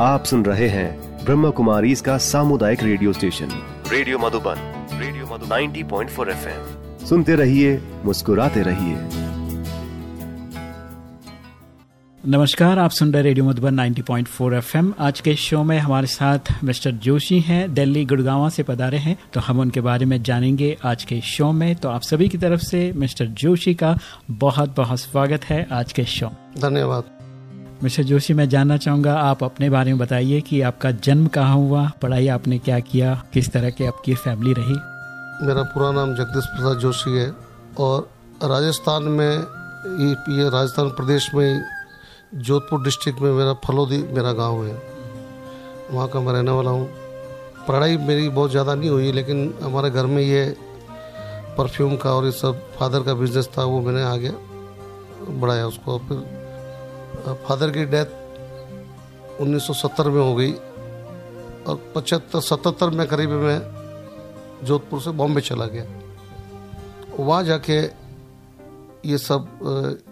आप सुन रहे हैं ब्रह्म कुमारी इसका सामुदायिक radio station. Radio Madhuban radio Madhu 90.4 FM. सुनते रहिए मुस्कुराते रहिए। नमस्कार आप सुन रहे रेडियो मधुबन 90.4 एफएम। आज के शो में हमारे साथ मिस्टर जोशी हैं दिल्ली गुड़गांव से पधारे हैं तो हम उनके बारे में जानेंगे आज के शो में। तो आप सभी की तरफ़ से मिस्टर जोशी का बहुत बहुत स्वागत है आज के शो धन्यवाद। मिस्टर जोशी, मैं जानना चाहूँगा, आप अपने बारे में बताइए कि आपका जन्म कहाँ हुआ, पढ़ाई आपने क्या किया, किस तरह की आपकी फैमिली रही? मेरा पूरा नाम जगदीश प्रसाद जोशी है और राजस्थान में ये राजस्थान प्रदेश में, जोधपुर डिस्ट्रिक्ट में मेरा फलोदी मेरा गाँव है। वहाँ का मैं रहने वाला हूँ। पढ़ाई मेरी बहुत ज़्यादा नहीं हुई, लेकिन हमारे घर में ये परफ्यूम का और ये सब फादर का बिज़नेस था, वो मैंने आगे बढ़ाया उसको फिर फादर की डेथ 1970 में हो गई और पचहत्तर, सतहत्तर में करीब मैं जोधपुर से बॉम्बे चला गया। वहाँ जाके ये सब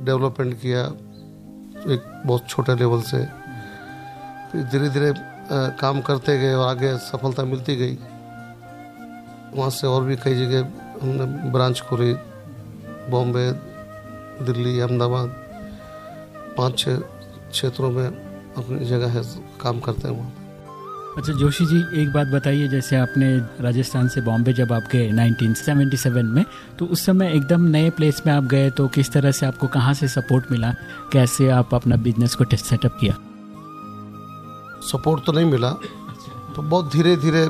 डेवलपमेंट किया एक बहुत छोटे लेवल से। फिर धीरे धीरे काम करते गए और आगे सफलता मिलती गई। वहाँ से और भी कई जगह हमने ब्रांच खोली। बॉम्बे, दिल्ली, अहमदाबाद। पाँच छः क्षेत्रों में अपनी जगह है काम करते हैं वहाँ अच्छा जोशी जी एक बात बताइए जैसे आपने राजस्थान से बॉम्बे जब आप गए 1977 में तो उस समय एकदम नए प्लेस में आप गए तो किस तरह से आपको कहाँ से सपोर्ट मिला? कैसे आप अपना बिज़नेस को सेटअप किया? सपोर्ट तो नहीं मिला तो बहुत धीरे धीरे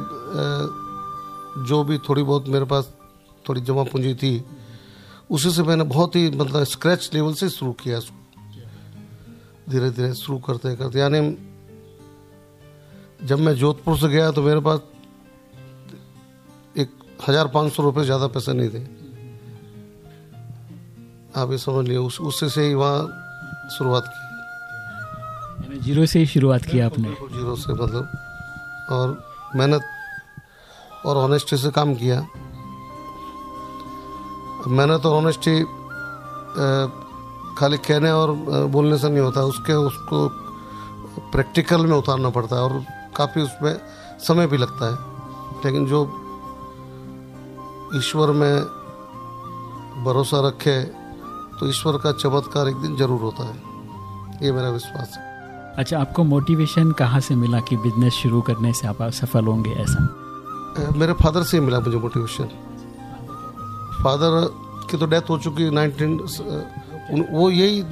जो भी थोड़ी बहुत मेरे पास थोड़ी जमा पूंजी थी उसी से मैंने बहुत ही मतलब स्क्रैच लेवल से शुरू किया। उसको धीरे धीरे शुरू करते करते यानी जब मैं जोधपुर से गया तो मेरे पास एक हज़ार पाँच सौ रुपये ज़्यादा पैसे नहीं थे। आप ये समझ लिए उस उससे से ही वहाँ शुरुआत की। ज़ीरो से ही शुरुआत की आपने? ज़ीरो से मतलब और मेहनत और ऑनेस्टी से काम किया। मेहनत और ऑनेस्टी खाली कहने और बोलने से नहीं होता उसके उसको प्रैक्टिकल में उतारना पड़ता है और काफ़ी उसमें समय भी लगता है। लेकिन जो ईश्वर में भरोसा रखे तो ईश्वर का चमत्कार एक दिन ज़रूर होता है। ये मेरा विश्वास है। अच्छा आपको मोटिवेशन कहाँ से मिला कि बिज़नेस शुरू करने से आप सफल होंगे ऐसा? मेरे फादर से मिला मुझे मोटिवेशन फादर की तो डेथ हो चुकी नाइनटीन वो यही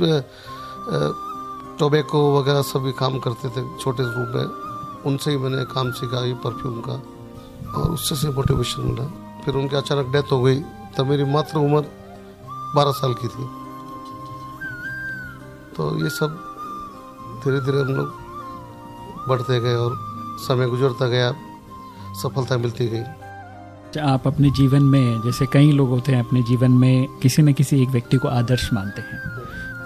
टोबैको वगैरह सभी काम करते थे छोटे रूप में। उनसे ही मैंने काम सीखा, ये परफ्यूम का। और उससे से मोटिवेशन मिला। फिर उनकी अचानक डेथ हो गई। तब मेरी मात्र उम्र बारह साल की थी। तो ये सब धीरे धीरे हम लोग बढ़ते गए और समय गुजरता गया। सफलता मिलती गई। आप अपने जीवन में, जैसे कई लोग होते हैं, अपने जीवन में किसी न किसी एक व्यक्ति को आदर्श मानते हैं।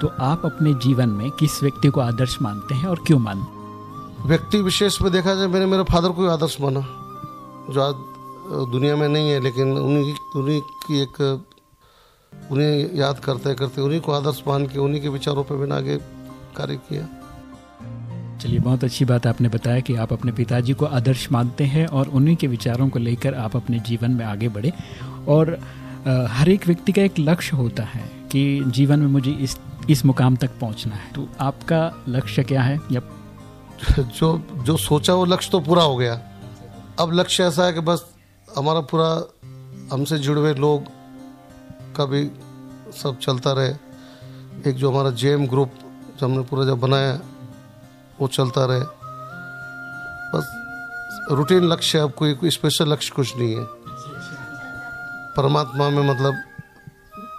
तो आप अपने जीवन में किस व्यक्ति को आदर्श मानते हैं और क्यों मानते व्यक्ति विशेष में देखा जाए, मैंने मेरे फादर को आदर्श माना। जो आज दुनिया में नहीं है, लेकिन उन्हीं उन्हीं की एक, उन्हें याद करते करते उन्हीं को आदर्श मान के, उन्हीं के विचारों पर मैंने आगे कार्य किया। चलिए, बहुत अच्छी बात आपने बताया कि आप अपने पिताजी को आदर्श मानते हैं और उन्हीं के विचारों को लेकर आप अपने जीवन में आगे बढ़े। और हर एक व्यक्ति का एक लक्ष्य होता है कि जीवन में मुझे इस इस मुकाम तक पहुँचना है। तो आपका लक्ष्य क्या है? या जो जो सोचा वो लक्ष्य तो पूरा हो गया। अब लक्ष्य ऐसा है कि बस हमारा पूरा, हमसे जुड़े हुए लोग का भी सब चलता रहे। एक जो हमारा जेम ग्रुप जो हमने पूरा जब बनाया वो चलता रहे। बस रूटीन लक्ष्य अब कोई कोई स्पेशल लक्ष्य कुछ नहीं है। परमात्मा में मतलब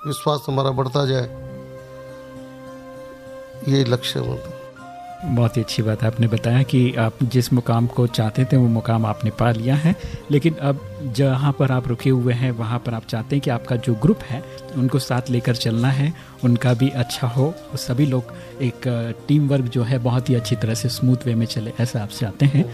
विश्वास हमारा बढ़ता जाए। यही लक्ष्य मतलब। बहुत ही अच्छी बात है। आपने बताया कि आप जिस मुकाम को चाहते थे, वो मुकाम आपने पा लिया है। लेकिन अब जहाँ पर आप रुके हुए हैं, वहाँ पर आप चाहते हैं कि आपका जो ग्रुप है, उनको साथ लेकर चलना है, उनका भी अच्छा हो सभी लोग एक टीम वर्क जो है, बहुत ही अच्छी तरह से स्मूथ वे में चले, ऐसा आप चाहते हैं।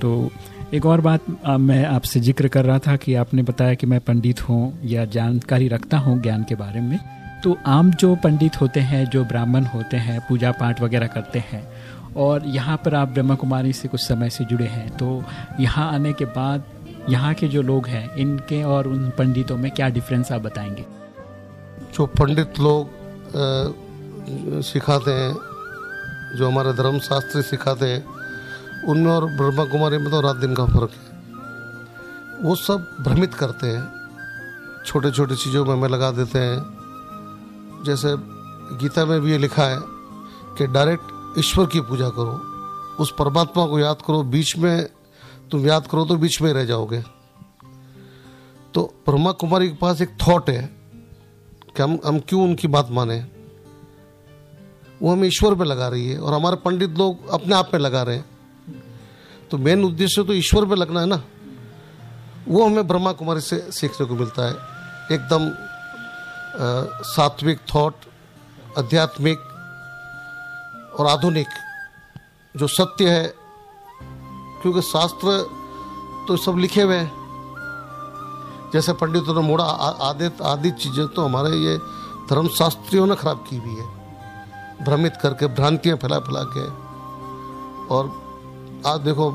तो एक और बात मैं आपसे ज़िक्र कर रहा था कि आपने बताया कि मैं पंडित हूँ या जानकारी रखता हूँ ज्ञान के बारे में। तो आम जो पंडित होते हैं, जो ब्राह्मण होते हैं, पूजा पाठ वगैरह करते हैं और यहाँ पर आप ब्रह्मा कुमारी से कुछ समय से जुड़े हैं तो यहाँ आने के बाद यहाँ के जो लोग हैं, इनके और उन पंडितों में क्या डिफरेंस आप बताएँगे? जो पंडित लोग सिखाते हैं, जो हमारे धर्म शास्त्री सिखाते हैं, उनमें और ब्रह्मा कुमारी में तो रात दिन का फ़र्क है। वो सब भ्रमित करते हैं। छोटे छोटे चीज़ों में हमें लगा देते हैं। जैसे गीता में भी ये लिखा है कि डायरेक्ट ईश्वर की पूजा करो, उस परमात्मा को याद करो, बीच में तुम याद करो तो बीच में रह जाओगे। तो ब्रह्मा कुमारी के पास एक थॉट है कि हम हम क्यों उनकी बात माने? वो हमें ईश्वर पे लगा रही है और हमारे पंडित लोग अपने आप पे लगा रहे हैं। तो मेन उद्देश्य तो ईश्वर पे लगना है ना? वो हमें ब्रह्मा कुमारी से सीखने को मिलता है। एकदम सात्विक थॉट आध्यात्मिक और आधुनिक जो सत्य है, क्योंकि शास्त्र तो सब लिखे हुए हैं। जैसे पंडितों ने मोड़ा आदि आदि चीज़ें तो हमारे ये धर्मशास्त्रियों ने खराब की हुई है। भ्रमित करके, भ्रांतियाँ फैला फैला के। और आज देखो,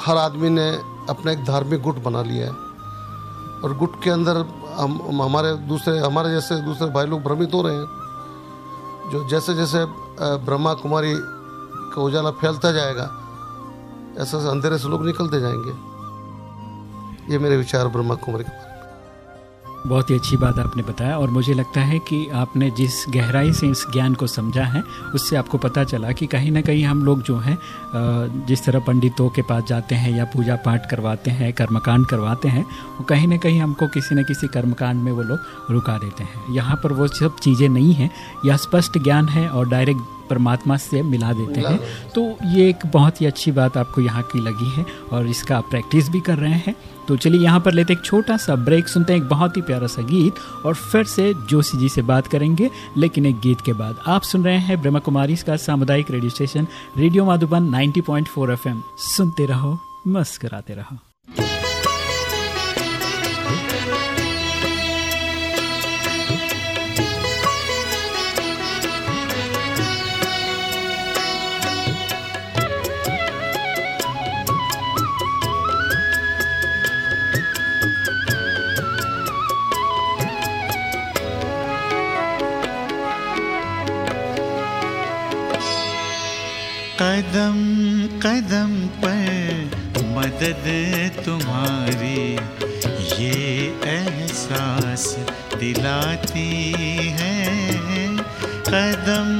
हर आदमी ने अपना एक धार्मिक गुट बना लिया है। और गुट के अंदर हम हमारे दूसरे, हमारे जैसे दूसरे भाई लोग भ्रमित हो रहे हैं। जो जैसे जैसे ब्रह्मा कुमारी का उजाला फैलता जाएगा, ऐसा अंधेरे से लोग निकलते जाएँगे। ये मेरे विचार ब्रह्मा कुमारी के बहुत ही अच्छी बात आपने बताया और मुझे लगता है कि आपने जिस गहराई से इस ज्ञान को समझा है, उससे आपको पता चला कि कहीं ना कहीं हम लोग जो हैं जिस तरह पंडितों के पास जाते हैं या पूजा पाठ करवाते हैं, कर्मकांड करवाते हैं, वो कहीं ना कहीं हमको किसी न किसी कर्मकांड में वो लोग रुका देते हैं। यहाँ पर वो सब चीज़ें नहीं हैं, यह स्पष्ट ज्ञान है और डायरेक्ट परमात्मा से मिला देते हैं। तो ये एक बहुत ही अच्छी बात आपको यहाँ की लगी है और इसका आप प्रैक्टिस भी कर रहे हैं। तो चलिए यहाँ पर लेते एक छोटा सा ब्रेक सुनते हैं एक बहुत ही प्यारा सा गीत और फिर से जोशी जी से बात करेंगे लेकिन एक गीत के बाद। आप सुन रहे हैं ब्रह्मा कुमारी का सामुदायिक radio station radio Madhuban 90.4 FM. सुनते रहो मस्कराते रहो। कदम कदम पर मदद तुम्हारी। ये एहसास दिलाती है। कदम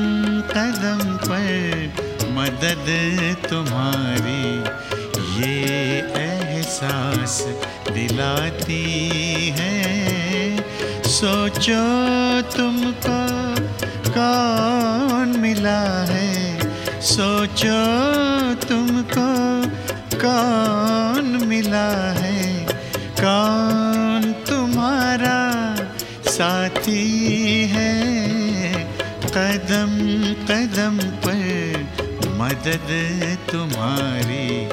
कदम पर मदद तुम्हारी। ये एहसास दिलाती है। सोचो तुमको कौन मिला है? सोचो तुमको कौन मिला है? कौन तुम्हारा साथी है? कदम कदम पर मदद तुम्हारी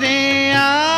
देखी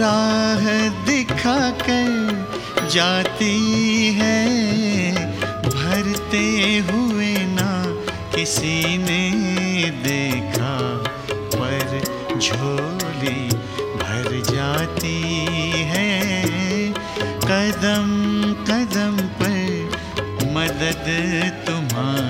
राह दिखा कर जाती है, भरते हुए ना किसी ने देखा, पर झोली भर जाती है। कदम कदम पर मदद तुम्हारी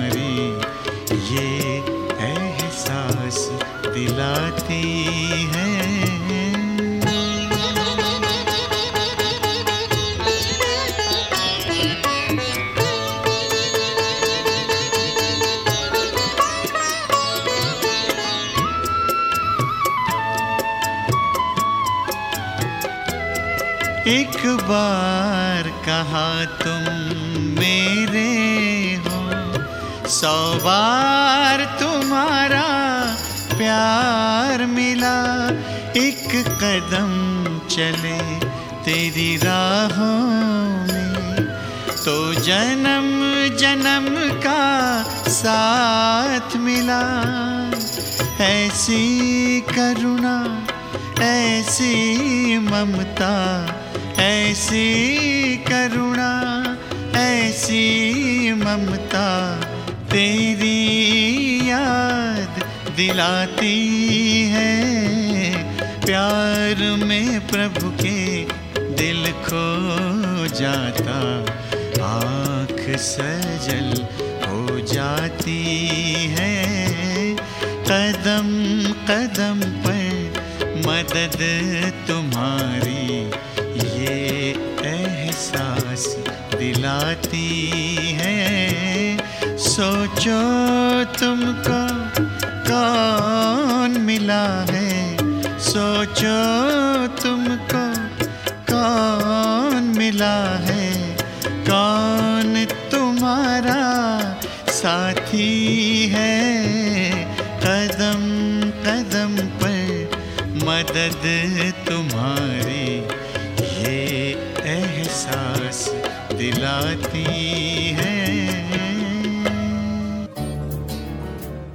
बार कहा तुम मेरे हो। सौ बार तुम्हारा प्यार मिला। एक कदम चले तेरी राहों में। तो जन्म जन्म का साथ मिला। ऐसी करुणा, ऐसी ममता ऐसी करुणा, ऐसी ममता तेरी याद दिलाती है। प्यार में प्रभु के दिल खो जाता, आँख सजल हो जाती है। कदम कदम पर मदद तुम्हारी दिलाती है। सोचो तुमको कौन मिला है? सोचो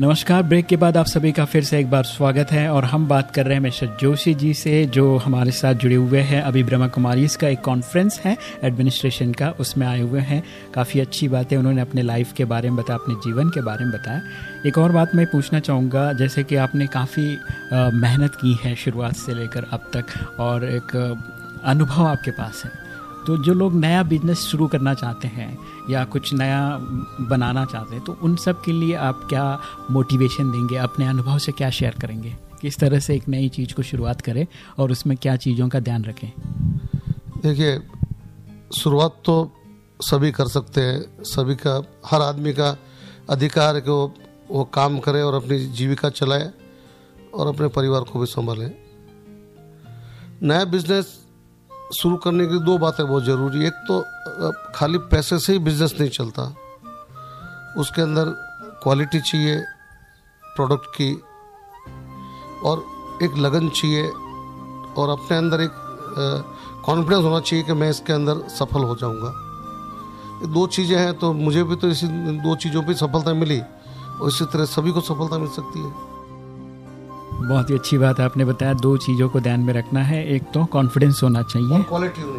नमस्कार, ब्रेक के बाद आप सभी का फिर से एक बार स्वागत है और हम बात कर रहे हैं मिस्टर जोशी जी से, जो हमारे साथ जुड़े हुए हैं। अभी ब्रह्मा कुमारी, इसका एक कॉन्फ्रेंस है एडमिनिस्ट्रेशन का, उसमें आए हुए हैं। काफ़ी अच्छी बातें उन्होंने अपने लाइफ के बारे में बताया, अपने जीवन के बारे में बताया। एक और बात मैं पूछना चाहूँगा, जैसे कि आपने काफ़ी मेहनत की है शुरुआत से लेकर अब तक, और एक, अनुभव आपके पास है। तो जो लोग नया बिज़नेस शुरू करना चाहते हैं या कुछ नया बनाना चाहते हैं तो उन सब के लिए आप क्या मोटिवेशन देंगे? अपने अनुभव से क्या शेयर करेंगे? किस तरह से एक नई चीज़ को शुरुआत करें और उसमें क्या चीज़ों का ध्यान रखें? देखिए, शुरुआत तो सभी कर सकते हैं। सभी का, हर आदमी का अधिकार है कि वो वो काम करे और अपनी जीविका चलाए और अपने परिवार को भी संभालें। नया बिज़नेस शुरू करने की दो बातें बहुत ज़रूरी एक तो खाली पैसे से ही बिज़नेस नहीं चलता। उसके अंदर क्वालिटी चाहिए प्रोडक्ट की, और एक लगन चाहिए, और अपने अंदर एक कॉन्फिडेंस होना चाहिए कि मैं इसके अंदर सफल हो जाऊँगा। ये दो चीज़ें हैं तो मुझे भी तो इसी दो चीज़ों पे सफलता मिली, और इसी तरह सभी को सफलता मिल सकती है। बहुत ही अच्छी बात है आपने बताया दो चीज़ों को ध्यान में रखना है। एक तो कॉन्फिडेंस होना चाहिए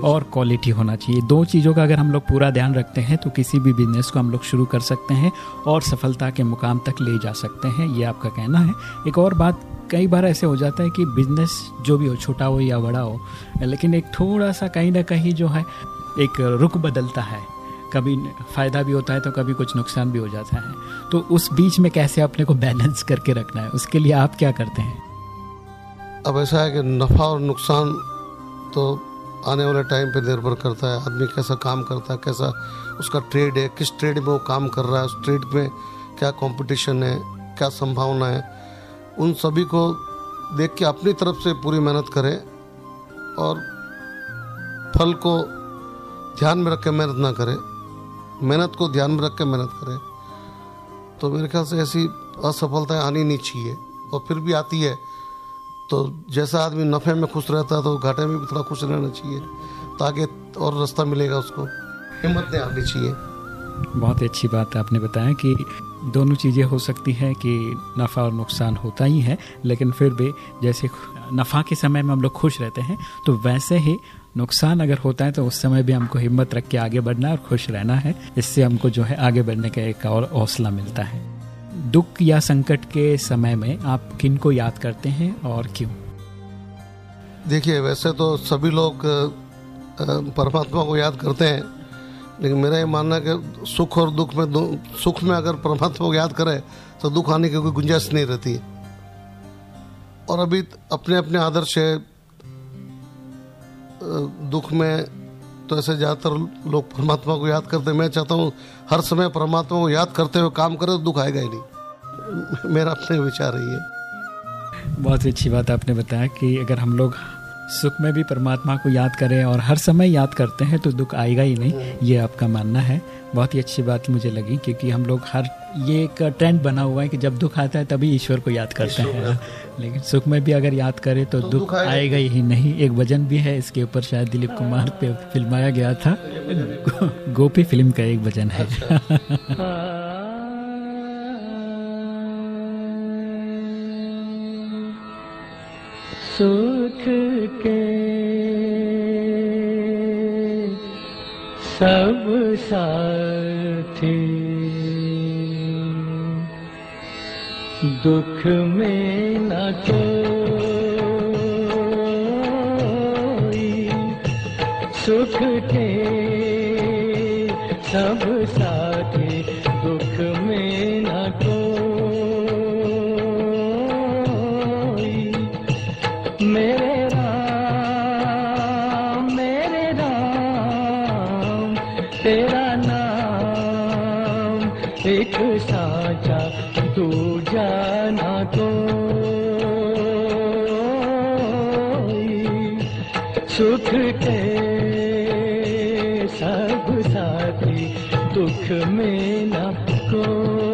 और क्वालिटी होना चाहिए। दो चीज़ों का अगर हम लोग पूरा ध्यान रखते हैं तो किसी भी बिज़नेस को हम लोग शुरू कर सकते हैं और सफलता के मुकाम तक ले जा सकते हैं ये आपका कहना है। एक और बात कई बार ऐसे हो जाता है कि बिज़नेस जो भी हो छोटा हो या बड़ा हो लेकिन एक थोड़ा सा कहीं ना कहीं जो है एक रुख बदलता है। कभी फ़ायदा भी होता है तो कभी कुछ नुकसान भी हो जाता है। तो उस बीच में कैसे अपने को बैलेंस करके रखना है? उसके लिए आप क्या करते हैं? अब ऐसा है कि नफ़ा और नुकसान तो आने वाले टाइम पे निर्भर करता है। आदमी कैसा काम करता है, कैसा उसका ट्रेड है, किस ट्रेड में वो काम कर रहा है, उस ट्रेड में क्या कंपटीशन है, क्या संभावना है, उन सभी को देख के अपनी तरफ़ से पूरी मेहनत करें और फल को ध्यान में रख के मेहनत ना करें। मेहनत को ध्यान में रख के मेहनत करें। तो मेरे ख्याल से ऐसी असफलताएँ आनी नहीं चाहिए। और फिर भी आती है तो जैसा आदमी नफ़े में खुश रहता है तो घाटे में भी थोड़ा खुश रहना चाहिए, ताकि और रास्ता मिलेगा उसको। हिम्मत नहीं हारनी चाहिए। बहुत ही अच्छी बात आपने बताया कि दोनों चीज़ें हो सकती हैं कि नफ़ा और नुकसान होता ही है, लेकिन फिर भी जैसे नफ़ा के समय में हम लोग खुश रहते हैं तो वैसे ही नुकसान अगर होता है तो उस समय भी हमको हिम्मत रख के आगे बढ़ना और खुश रहना है। इससे हमको जो है आगे बढ़ने का एक और हौसला मिलता है। दुख या संकट के समय में आप किन को याद करते हैं और क्यों? देखिए, वैसे तो सभी लोग परमात्मा को याद करते हैं, लेकिन मेरा ये मानना है कि सुख और दुख में सुख में अगर परमात्मा को याद करें तो दुख आने की कोई गुंजाइश नहीं रहती। और अभी अपने अपने आदर्श है दुख में तो ऐसे ज़्यादातर लोग परमात्मा को याद करते हैं। मैं चाहता हूँ हर समय परमात्मा को याद करते हुए काम करें तो दुख आएगा ही नहीं। मेरा अपने विचार है। ये बहुत ही अच्छी बात आपने बताया कि अगर हम लोग सुख में भी परमात्मा को याद करें और हर समय याद करते हैं तो दुख आएगा ही नहीं। ये आपका मानना है। बहुत ही अच्छी बात मुझे लगी क्योंकि हम लोग हर ये एक ट्रेंड बना हुआ है कि जब दुख आता है तभी ईश्वर को याद करते हैं लेकिन सुख में भी अगर याद करें तो, तो दुख आएगा ही नहीं। एक वज़न भी है इसके ऊपर शायद दिलीप कुमार पे फिल्माया गया था। गोपी फ़िल्म का एक वज़न है। सुख के सब साथी। दुख में न कोई सुख के सब को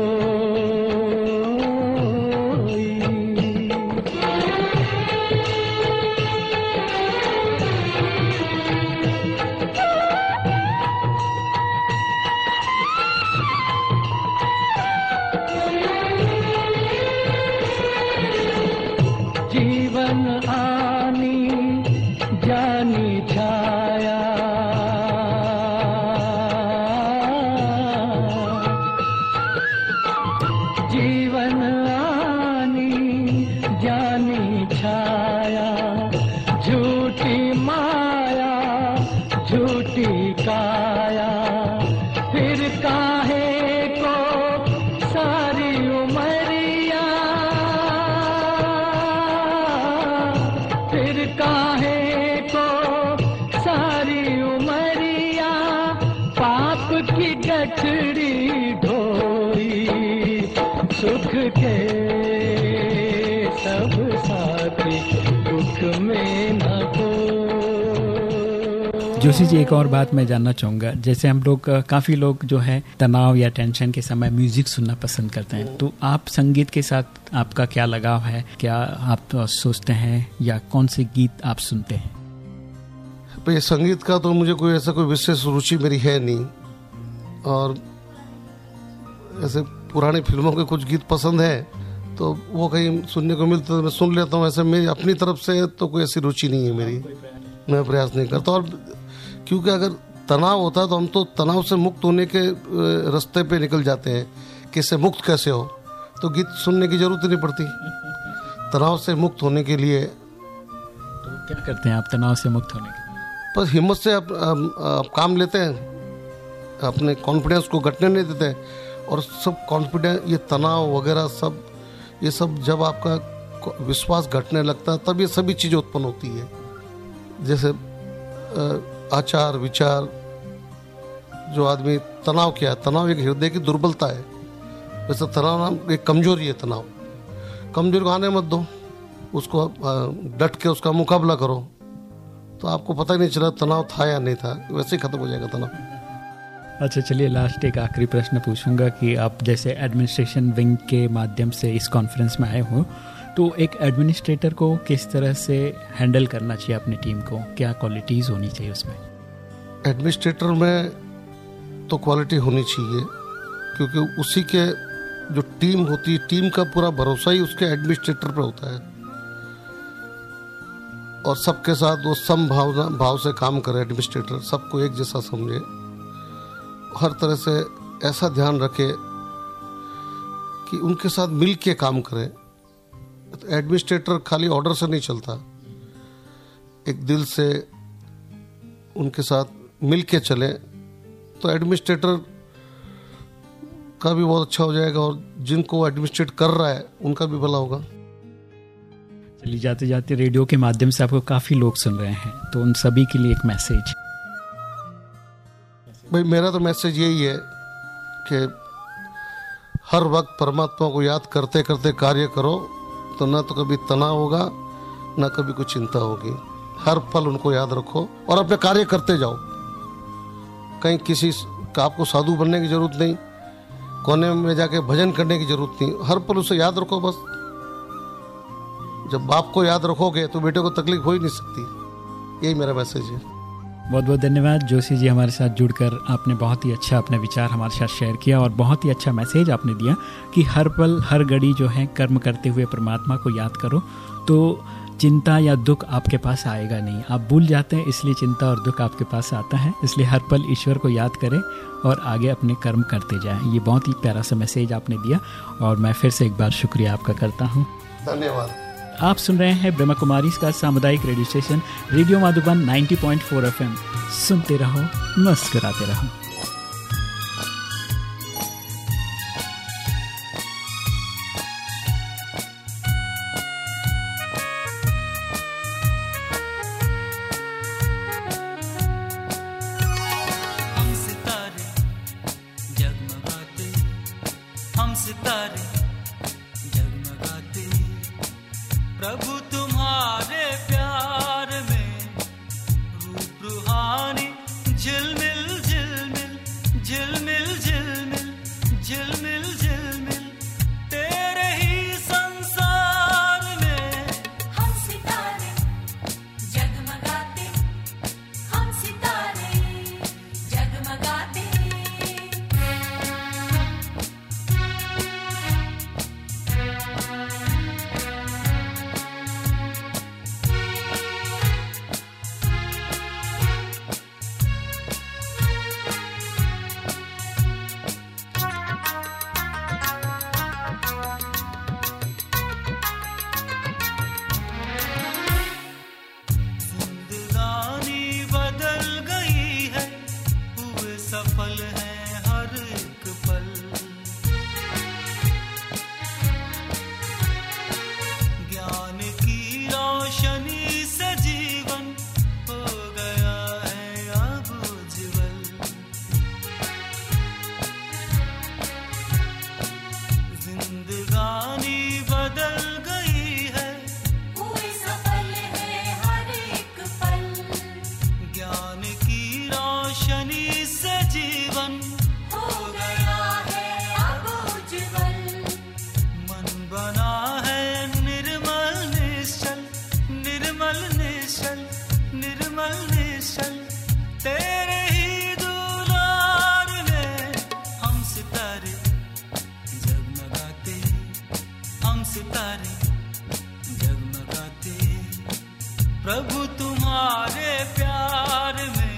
जोशी जी, एक और बात मैं जानना चाहूँगा। जैसे हम लोग काफ़ी लोग जो है, तनाव या टेंशन के समय म्यूज़िक सुनना पसंद करते हैं। तो आप संगीत के साथ आपका क्या लगाव है? क्या आप सोचते हैं या कौन से गीत आप सुनते हैं? भाई संगीत का तो मुझे कोई ऐसा कोई विशेष रुचि मेरी है नहीं। और ऐसे पुराने फ़िल्मों के कुछ गीत पसंद है तो वो कहीं सुनने को मिलता तो मैं सुन लेता हूँ। ऐसे मेरी अपनी तरफ़ से तो कोई ऐसी रुचि नहीं है मेरी। मैं प्रयास नहीं करता। और क्योंकि अगर तनाव होता है तो हम तो तनाव से मुक्त होने के रास्ते पे निकल जाते हैं कि इससे मुक्त कैसे हो। तो गीत सुनने की ज़रूरत नहीं पड़ती। तनाव से मुक्त होने के लिए। तो क्या करते हैं आप तनाव से मुक्त होने के लिए? बस हिम्मत से आप, आप, आप काम लेते हैं। अपने कॉन्फिडेंस को घटने नहीं देते। और सब कॉन्फिडेंस ये तनाव वगैरह सब ये सब जब आपका विश्वास घटने लगता है तब ये सभी चीज़ें उत्पन्न होती है। जैसे आचार, विचार, जो आदमी तनाव क्या है, तनाव एक हृदय की दुर्बलता है, वैसे तनाव नाम एक कमज़ोरी है तनाव। कमज़ोरी को आने मत दो, उसको डट के उसका मुकाबला करो। तो आपको पता ही नहीं चला तनाव था या नहीं था, वैसे ही खत्म हो जाएगा तनाव। अच्छा चलिए लास्ट एक आखिरी प्रश्न पूछूँगा कि आप जैसे एडमिनिस्ट्रेशन विंग के माध्यम से इस कॉन्फ्रेंस में आए हो तो एक एडमिनिस्ट्रेटर को किस तरह से हैंडल करना चाहिए अपनी टीम को? क्या क्वालिटीज़ होनी चाहिए उसमें? एडमिनिस्ट्रेटर में तो क्वालिटी होनी चाहिए, क्योंकि उसी के जो टीम होती है टीम का पूरा भरोसा ही उसके एडमिनिस्ट्रेटर पर होता है। और सबके साथ वो समभावना, भाव से काम करे एडमिनिस्ट्रेटर सबको एक जैसा समझे। हर तरह से ऐसा ध्यान रखे कि उनके साथ मिल के काम करें। एडमिनिस्ट्रेटर खाली ऑर्डर से नहीं चलता। एक दिल से उनके साथ मिल के चले तो एडमिनिस्ट्रेटर का भी बहुत अच्छा हो जाएगा और जिनको एडमिनिस्ट्रेट कर रहा है उनका भी भला होगा। चलिए जाते जाते रेडियो के माध्यम से आपको काफ़ी लोग सुन रहे हैं तो उन सभी के लिए एक मैसेज। भाई मेरा तो मैसेज यही है कि हर वक्त परमात्मा को याद करते करते कार्य करो तो ना तो कभी तनाव होगा, ना कभी कुछ चिंता होगी। हर पल उनको याद रखो और अपने कार्य करते जाओ। कहीं किसी का आपको साधु बनने की ज़रूरत नहीं, कोने में जाके भजन करने की ज़रूरत नहीं। हर पल उसे याद रखो बस। जब बाप को याद रखोगे तो बेटे को तकलीफ़ हो ही नहीं सकती। यही मेरा मैसेज है। बहुत बहुत धन्यवाद। जोशी जी हमारे साथ जुड़कर आपने बहुत ही अच्छा अपने विचार हमारे साथ शेयर किया और बहुत ही अच्छा मैसेज आपने दिया कि हर पल, हर घड़ी जो है कर्म करते हुए परमात्मा को याद करो। तो चिंता या दुख आपके पास आएगा नहीं। आप भूल जाते हैं, इसलिए चिंता और दुख आपके पास आता है। इसलिए हर पल ईश्वर को याद करें और आगे अपने कर्म करते जाएँ। ये बहुत ही प्यारा सा मैसेज आपने दिया और मैं फिर से एक बार शुक्रिया आपका करता हूँ। धन्यवाद। आप सुन रहे हैं ब्रह्मा कुमारी का सामुदायिक radio station, radio Madhuban 90.4 FM. सुनते रहो, मस्कराते रहो। सितारे जगमगाते प्रभु तुम्हारे प्यार में।